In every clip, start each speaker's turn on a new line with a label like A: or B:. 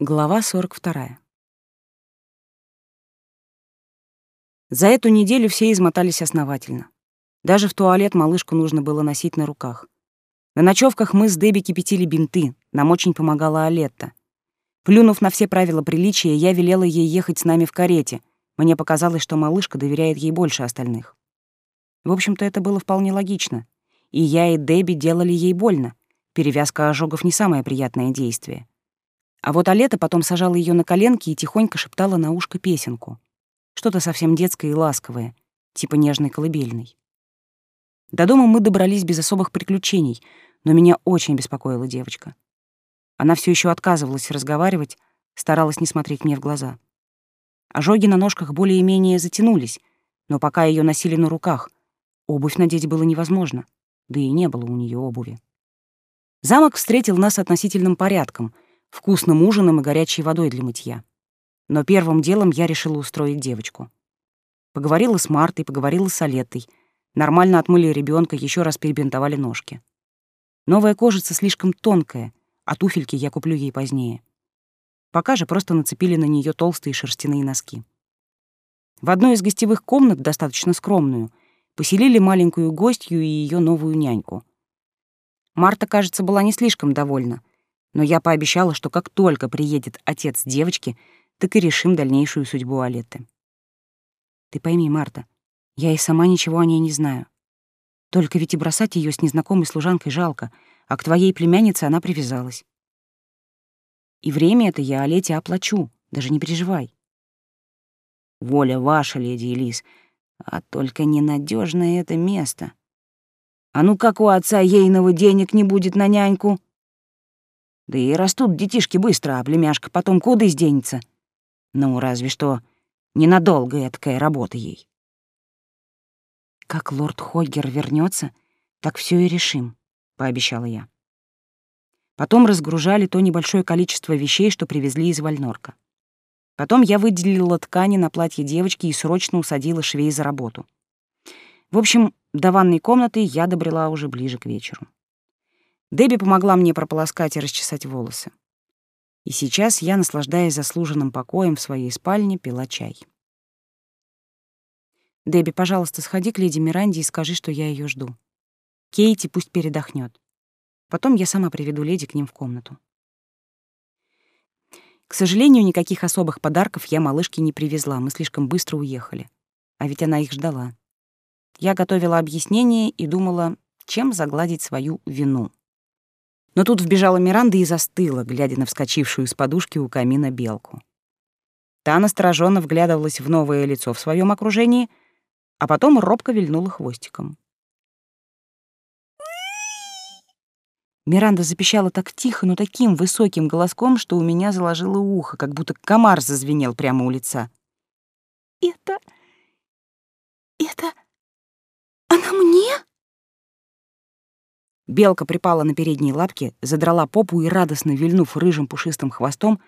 A: Глава 42. За эту неделю все измотались основательно. Даже в туалет малышку нужно было носить на руках. На ночевках мы с Дебби кипятили бинты, нам очень помогала Алетта. Плюнув на все правила приличия, я велела ей ехать с нами в карете. Мне показалось, что малышка доверяет ей больше остальных. В общем-то, это было вполне логично. И я, и Дебби делали ей больно. Перевязка ожогов не самое приятное действие. А вот Алета потом сажала ее на коленки и тихонько шептала на ушко песенку. Что-то совсем детское и ласковое, типа нежной колыбельной. До дома мы добрались без особых приключений, но меня очень беспокоила девочка. Она все еще отказывалась разговаривать, старалась не смотреть мне в глаза. Ожоги на ножках более-менее затянулись, но пока ее носили на руках, обувь надеть было невозможно, да и не было у нее обуви. Замок встретил нас относительным порядком — вкусным ужином и горячей водой для мытья. Но первым делом я решила устроить девочку. Поговорила с Мартой, поговорила с Олетой. Нормально отмыли ребенка, еще раз перебинтовали ножки. Новая кожица слишком тонкая, а туфельки я куплю ей позднее. Пока же просто нацепили на нее толстые шерстяные носки. В одной из гостевых комнат, достаточно скромную, поселили маленькую гостью и ее новую няньку. Марта, кажется, была не слишком довольна, но я пообещала, что как только приедет отец девочки, так и решим дальнейшую судьбу Алеты. Ты пойми, Марта, я и сама ничего о ней не знаю. Только ведь и бросать ее с незнакомой служанкой жалко, а к твоей племяннице она привязалась. И время это я Олете оплачу, даже не переживай. Воля ваша, леди Элис, а только ненадежное это место. А ну как у отца ейного денег не будет на няньку? Да и растут детишки быстро, а племяшка потом куда изденется? Ну, разве что ненадолго такая работа ей. Как лорд Хойгер вернется, так все и решим, пообещала я. Потом разгружали то небольшое количество вещей, что привезли из Вальнорка. Потом я выделила ткани на платье девочки и срочно усадила швей за работу. В общем, до ванной комнаты я добрела уже ближе к вечеру. Дебби помогла мне прополоскать и расчесать волосы. И сейчас я, наслаждаясь заслуженным покоем в своей спальне, пила чай. «Дебби, пожалуйста, сходи к леди Миранде и скажи, что я ее жду. Кейти пусть передохнет. Потом я сама приведу леди к ним в комнату». К сожалению, никаких особых подарков я малышке не привезла, мы слишком быстро уехали. А ведь она их ждала. Я готовила объяснение и думала, чем загладить свою вину. Но тут вбежала Миранда и застыла, глядя на вскочившую с подушки у камина белку. Та настороженно вглядывалась в новое лицо в своем окружении, а потом робко вильнула хвостиком. Миранда запищала так тихо, но таким высоким голоском, что у меня заложило ухо, как будто комар зазвенел прямо у лица. «Это... это... она мне?» Белка припала на передние лапки, задрала попу и, радостно вильнув рыжим пушистым хвостом,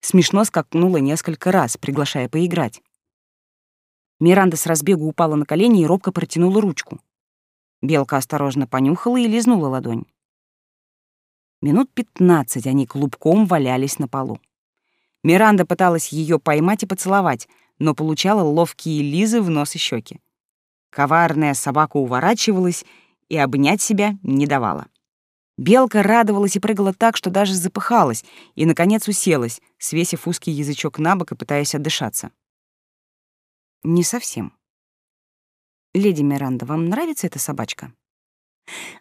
A: смешно скакнула несколько раз, приглашая поиграть. Миранда с разбегу упала на колени и робко протянула ручку. Белка осторожно понюхала и лизнула ладонь. Минут пятнадцать они клубком валялись на полу. Миранда пыталась ее поймать и поцеловать, но получала ловкие лизы в нос и щеки. Коварная собака уворачивалась и обнять себя не давала. Белка радовалась и прыгала так, что даже запыхалась, и, наконец, уселась, свесив узкий язычок на бок и пытаясь отдышаться. «Не совсем. Леди Миранда, вам нравится эта собачка?»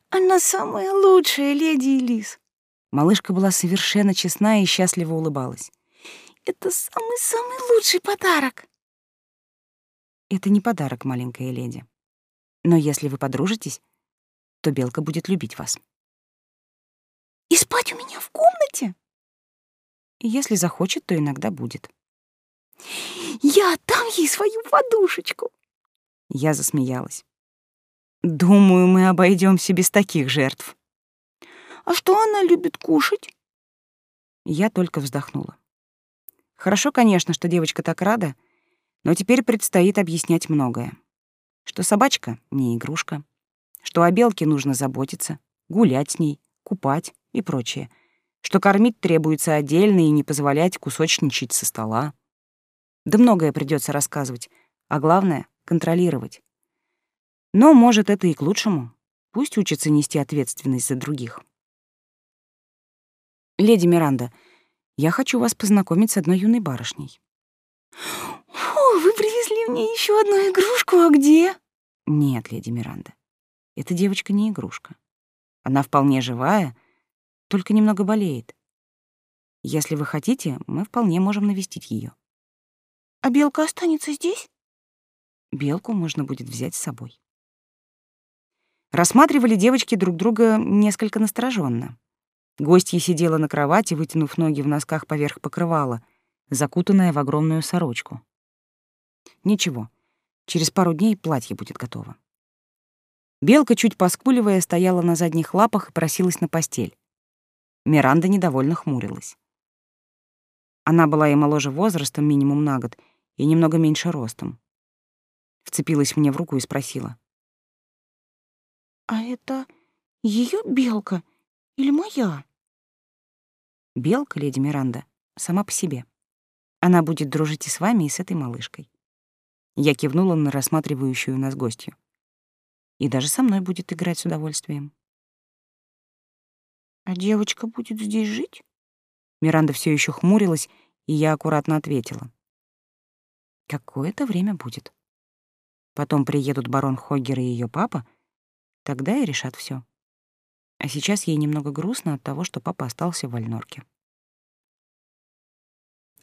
A: «Она самая лучшая, леди Элис». Малышка была совершенно честна и счастливо улыбалась. «Это самый-самый лучший подарок». «Это не подарок, маленькая леди. Но если вы подружитесь, то белка будет любить вас. И спать у меня в комнате? Если захочет, то иногда будет. Я отдам ей свою подушечку. Я засмеялась. Думаю, мы обойдемся без таких жертв. А что она любит кушать? Я только вздохнула. Хорошо, конечно, что девочка так рада, но теперь предстоит объяснять многое. Что собачка — не игрушка, что о белке нужно заботиться, гулять с ней, купать и прочее, что кормить требуется отдельно и не позволять кусочничать со стола. Да многое придется рассказывать, а главное — контролировать. Но, может, это и к лучшему. Пусть учится нести ответственность за других. Леди Миранда, я хочу вас познакомить с одной юной барышней.
B: О, вы привезли мне еще одну игрушку, а где?
A: Нет, леди Миранда. Эта девочка не игрушка. Она вполне живая, только немного болеет. Если вы хотите, мы вполне можем навестить ее.
B: А белка останется здесь?
A: Белку можно будет взять с собой. Рассматривали девочки друг друга несколько настороженно. Гостья сидела на кровати, вытянув ноги в носках поверх покрывала, закутанная в огромную сорочку. Ничего, через пару дней платье будет готово. Белка, чуть поскуливая, стояла на задних лапах и просилась на постель. Миранда недовольно хмурилась. Она была и моложе возрастом минимум на год, и немного меньше ростом. Вцепилась мне в руку и спросила.
B: «А это ее белка или моя?»
A: Белка, леди Миранда, сама по себе. Она будет дружить и с вами, и с этой малышкой. Я кивнула на рассматривающую нас гостью. И даже со мной будет играть с удовольствием.
B: А девочка будет здесь жить?
A: Миранда все еще хмурилась, и я аккуратно ответила. Какое-то время будет. Потом приедут барон Хоггер и ее папа, тогда и решат все. А сейчас ей немного грустно от того, что папа остался в Вальнорке.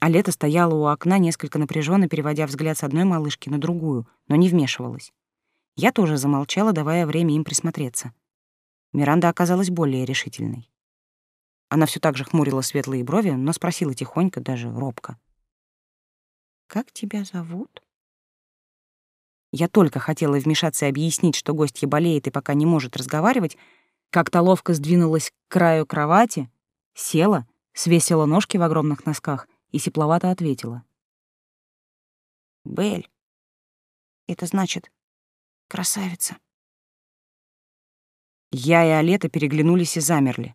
A: А лето стояла у окна, несколько напряженно переводя взгляд с одной малышки на другую, но не вмешивалась. Я тоже замолчала, давая время им присмотреться. Миранда оказалась более решительной. Она все так же хмурила светлые брови, но спросила тихонько, даже робко. «Как тебя зовут?» Я только хотела вмешаться и объяснить, что гостья болеет и пока не может разговаривать, как-то ловко сдвинулась к краю кровати, села, свесила ножки в огромных носках и сепловато ответила.
B: «Бель, это значит красавица».
A: Я и Алета переглянулись и замерли.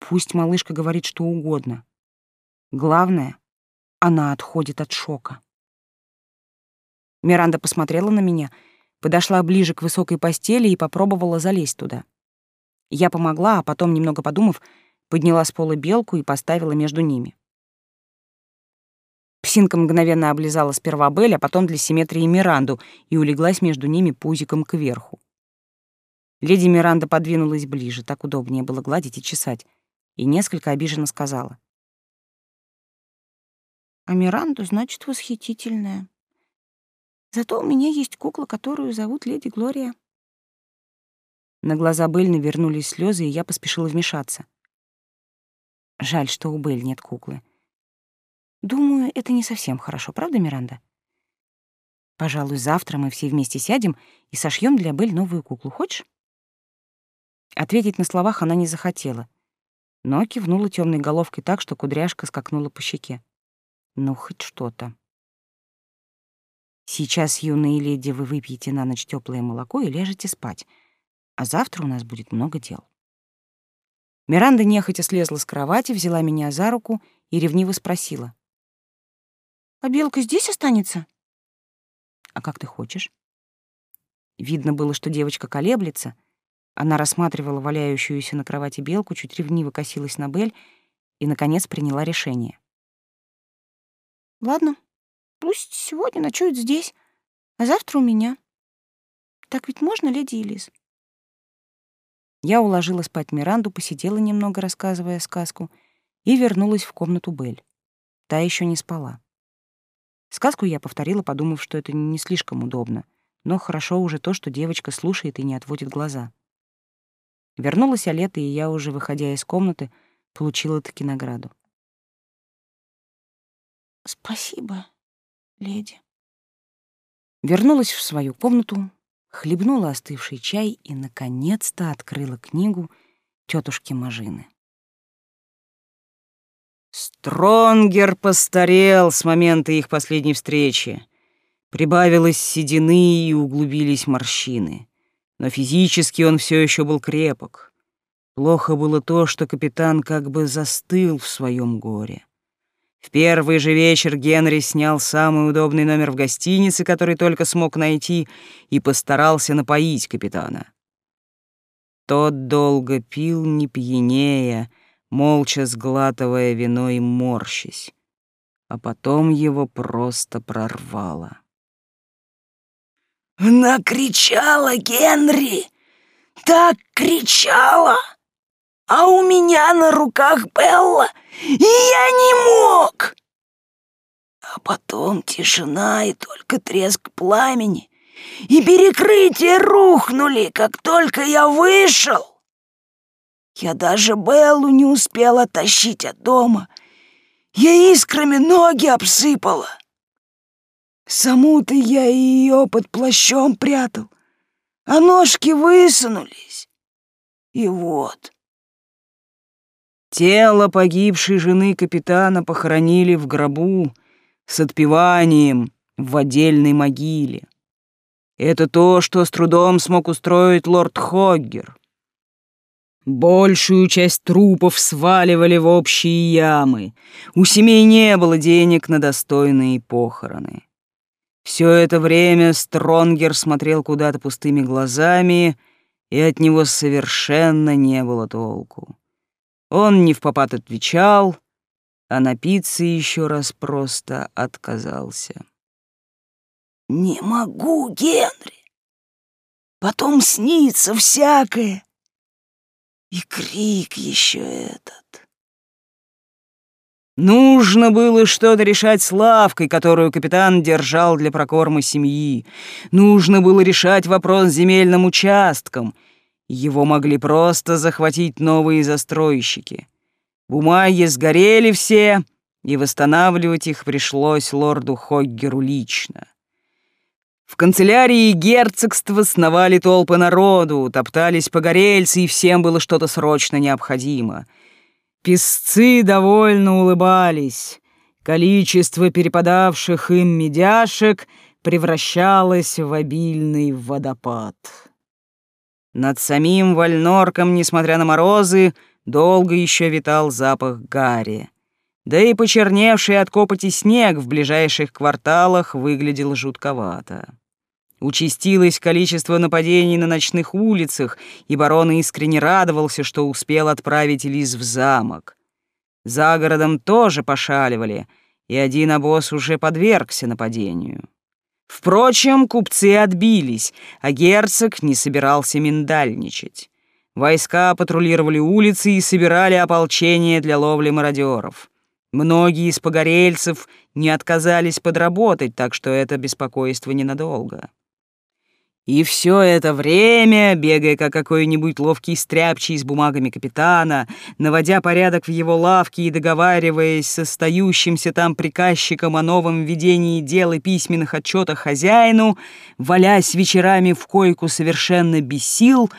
A: Пусть малышка говорит что угодно. Главное, она отходит от шока. Миранда посмотрела на меня, подошла ближе к высокой постели и попробовала залезть туда. Я помогла, а потом, немного подумав, подняла с пола белку и поставила между ними. Псинка мгновенно облизала сперва Белль, а потом для симметрии Миранду и улеглась между ними пузиком кверху. Леди Миранда подвинулась ближе, так удобнее было гладить и чесать, и несколько обиженно сказала.
B: «А Миранду, значит, восхитительная. Зато у меня есть кукла, которую зовут Леди Глория».
A: На глаза Белль вернулись слезы, и я поспешила вмешаться. Жаль, что у Белль нет куклы. Думаю, это не совсем хорошо, правда, Миранда? Пожалуй, завтра мы все вместе сядем и сошьем для Белль новую куклу. Хочешь? Ответить на словах она не захотела, но кивнула темной головкой так, что кудряшка скакнула по щеке. Ну, хоть что-то. Сейчас, юные леди, вы выпьете на ночь теплое молоко и ляжете спать — а завтра у нас будет много дел. Миранда нехотя слезла с кровати, взяла меня за руку и ревниво спросила.
B: «А белка здесь останется?»
A: «А как ты хочешь?» Видно было, что девочка колеблется. Она рассматривала валяющуюся на кровати белку, чуть ревниво косилась на Бель и, наконец, приняла решение.
B: «Ладно, пусть сегодня ночует здесь, а завтра у меня. Так ведь можно, леди Элис?»
A: Я уложила спать Миранду, посидела немного, рассказывая сказку, и вернулась в комнату Бель. Та еще не спала. Сказку я повторила, подумав, что это не слишком удобно, но хорошо уже то, что девочка слушает и не отводит глаза. Вернулась Алета, и я уже, выходя из комнаты, получила таки награду.
B: «Спасибо, леди».
A: Вернулась в свою комнату, хлебнула остывший чай и, наконец-то, открыла книгу тетушки Мажины. Стронгер постарел с момента их последней встречи. Прибавилось седины и углубились морщины. Но физически он все еще был крепок. Плохо было то, что капитан как бы застыл в своем горе. В первый же вечер Генри снял самый удобный номер в гостинице, который только смог найти, и постарался напоить капитана. Тот долго пил, не пьянея, молча сглатывая вино и морщись, а потом его просто прорвало.
C: «Она кричала, Генри! Так кричала!» а у меня на руках Белла, и я не мог. А потом тишина и только треск пламени, и перекрытия рухнули, как только я вышел. Я даже Беллу не успела тащить от дома. Я искрами ноги обсыпала. Саму-то я ее под плащом прятал, а ножки высунулись. И вот,
A: Тело погибшей жены капитана похоронили в гробу с отпеванием в отдельной могиле. Это то, что с трудом смог устроить лорд Хоггер. Большую часть трупов сваливали в общие ямы. У семей не было денег на достойные похороны. Все это время Стронгер смотрел куда-то пустыми глазами, и от него совершенно не было толку. Он не в попад отвечал, а напиться еще раз просто отказался.
C: «Не могу, Генри. Потом снится всякое. И крик еще этот».
A: Нужно было что-то решать с лавкой, которую капитан держал для прокорма семьи. Нужно было решать вопрос с земельным участком — его могли просто захватить новые застройщики. Бумаги сгорели все, и восстанавливать их пришлось лорду Хоггеру лично. В канцелярии герцогства сновали толпы народу, топтались погорельцы, и всем было что-то срочно необходимо. Песцы довольно улыбались. Количество перепадавших им медяшек превращалось в обильный водопад. Над самим Вальнорком, несмотря на морозы, долго еще витал запах гари. Да и почерневший от копоти снег в ближайших кварталах выглядел жутковато. Участилось количество нападений на ночных улицах, и барон искренне радовался, что успел отправить Лиз в замок. За городом тоже пошаливали, и один обоз уже подвергся нападению. Впрочем, купцы отбились, а герцог не собирался миндальничать. Войска патрулировали улицы и собирали ополчение для ловли мародеров. Многие из погорельцев не отказались подработать, так что это беспокойство ненадолго. И все это время, бегая как какой-нибудь ловкий стряпчий с бумагами капитана, наводя порядок в его лавке и договариваясь с остающимся там приказчиком о новом ведении дел и письменных отчетах хозяину, валясь вечерами в койку совершенно без сил,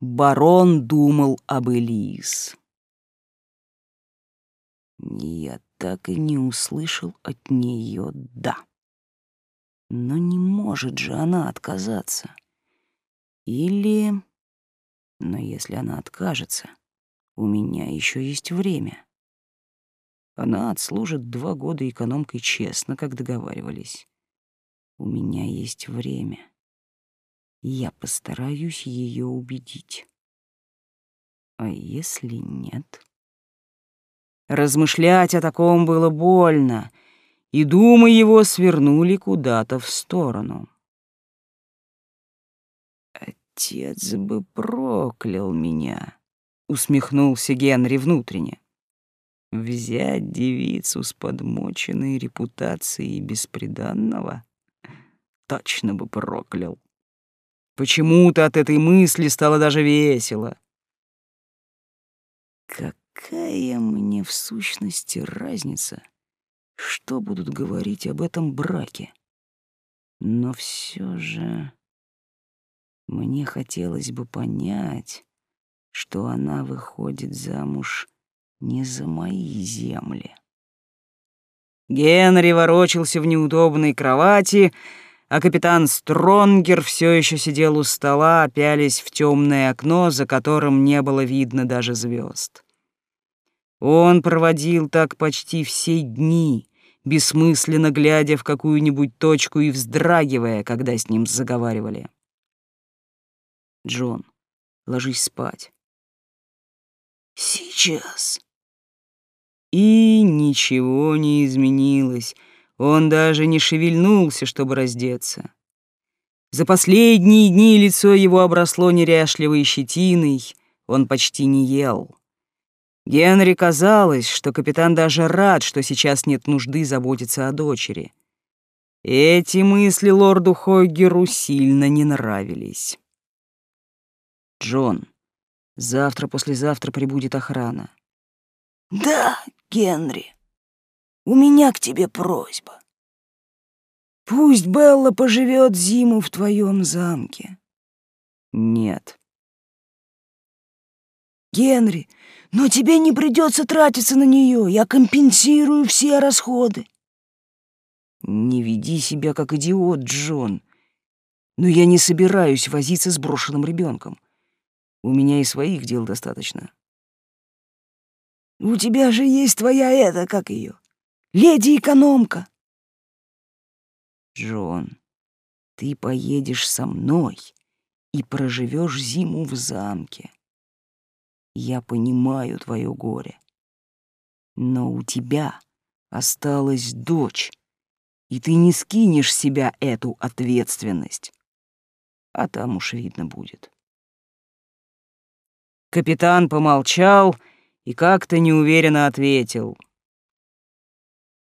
A: барон думал об Элис. Я так и не услышал от нее «да». Но не может же она отказаться. Или... Но если она откажется, у меня еще есть время. Она отслужит два года экономкой честно, как договаривались. У меня есть время. Я постараюсь ее убедить. А если нет? Размышлять о таком было больно — и думы его свернули куда-то в сторону. «Отец бы проклял меня», — усмехнулся Генри внутренне. «Взять девицу с подмоченной репутацией бесприданного? Точно бы проклял. Почему-то от этой мысли стало даже весело. Какая мне в сущности разница?» Что будут говорить об этом браке. Но все же мне хотелось бы понять, что она выходит замуж не за мои земли. Генри ворочался в неудобной кровати, а капитан Стронгер все еще сидел у стола, пялись в темное окно, за которым не было видно даже звезд. Он проводил так почти все дни, бессмысленно глядя в какую-нибудь точку и вздрагивая, когда с ним заговаривали. «Джон, ложись спать».
C: «Сейчас».
A: И ничего не изменилось. Он даже не шевельнулся, чтобы раздеться. За последние дни лицо его обросло неряшливой щетиной, он почти не ел. Генри казалось, что капитан даже рад, что сейчас нет нужды заботиться о дочери. Эти мысли лорду Хоггеру сильно не нравились. «Джон, завтра-послезавтра прибудет охрана».
C: «Да, Генри, у меня к тебе просьба. Пусть Белла поживет зиму в твоем замке».
A: «Нет».
C: «Генри, но тебе не придется тратиться на нее. Я компенсирую все расходы».
A: «Не веди себя как идиот, Джон. Но я не собираюсь возиться с брошенным ребенком. У меня и своих дел достаточно».
C: «У тебя же есть твоя эта, как ее, леди-экономка».
A: «Джон, ты поедешь со мной и проживешь зиму в замке. Я понимаю твое горе. Но у тебя осталась дочь, и ты не скинешь себя эту ответственность. А там уж видно будет. Капитан помолчал и как-то неуверенно ответил.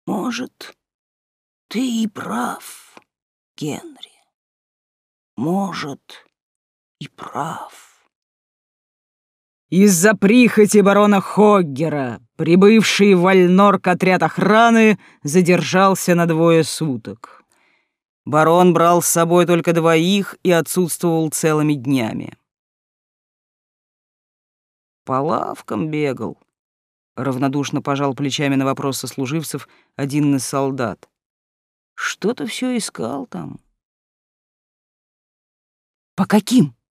C: «Может, ты и прав, Генри. Может, и прав».
A: Из-за прихоти барона Хоггера, прибывший в Вальнорк отряд охраны, задержался на двое суток. Барон брал с собой только двоих и отсутствовал целыми днями. По лавкам бегал. Равнодушно пожал плечами на вопрос сослуживцев один из солдат. Что-то все искал там.
C: «По каким?»
A: —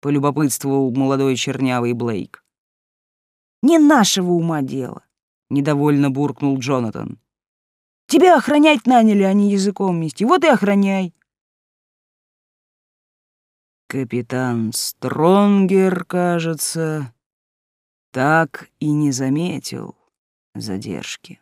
A: полюбопытствовал молодой чернявый Блейк.
C: «Не нашего ума дело», —
A: недовольно буркнул Джонатан.
C: «Тебя охранять наняли, а не языком мести. Вот и охраняй».
A: Капитан Стронгер, кажется, так и не заметил задержки.